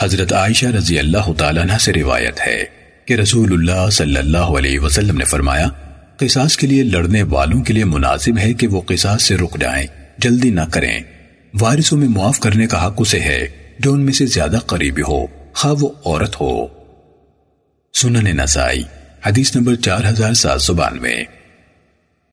حضرت عائشہ رضی اللہ تعالیٰ عنہ سے روایت ہے کہ رسول اللہ صلی اللہ علیہ وسلم نے فرمایا، قصاص کے لیے لڑنے والوں کے لیے مناسب ہے کہ وہ قصاص سے رک جائیں، جلدی نہ کریں۔ وارثوں میں معاف کرنے کا حق اسے ہے، جو ان میں سے زیادہ قریبی ہو، خواہ وہ عورت ہو۔ سنن نسائی، حدیث نمبر چار ہزار سات سو بانوے۔